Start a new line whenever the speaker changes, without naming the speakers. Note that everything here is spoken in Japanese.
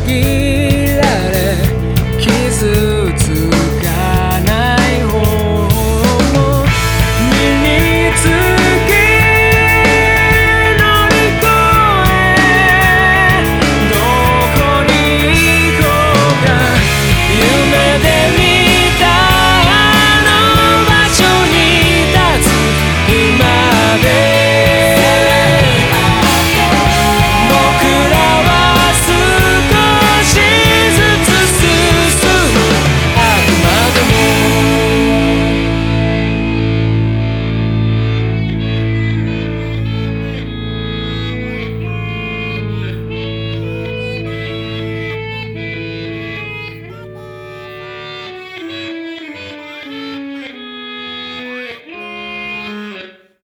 切られ傷つ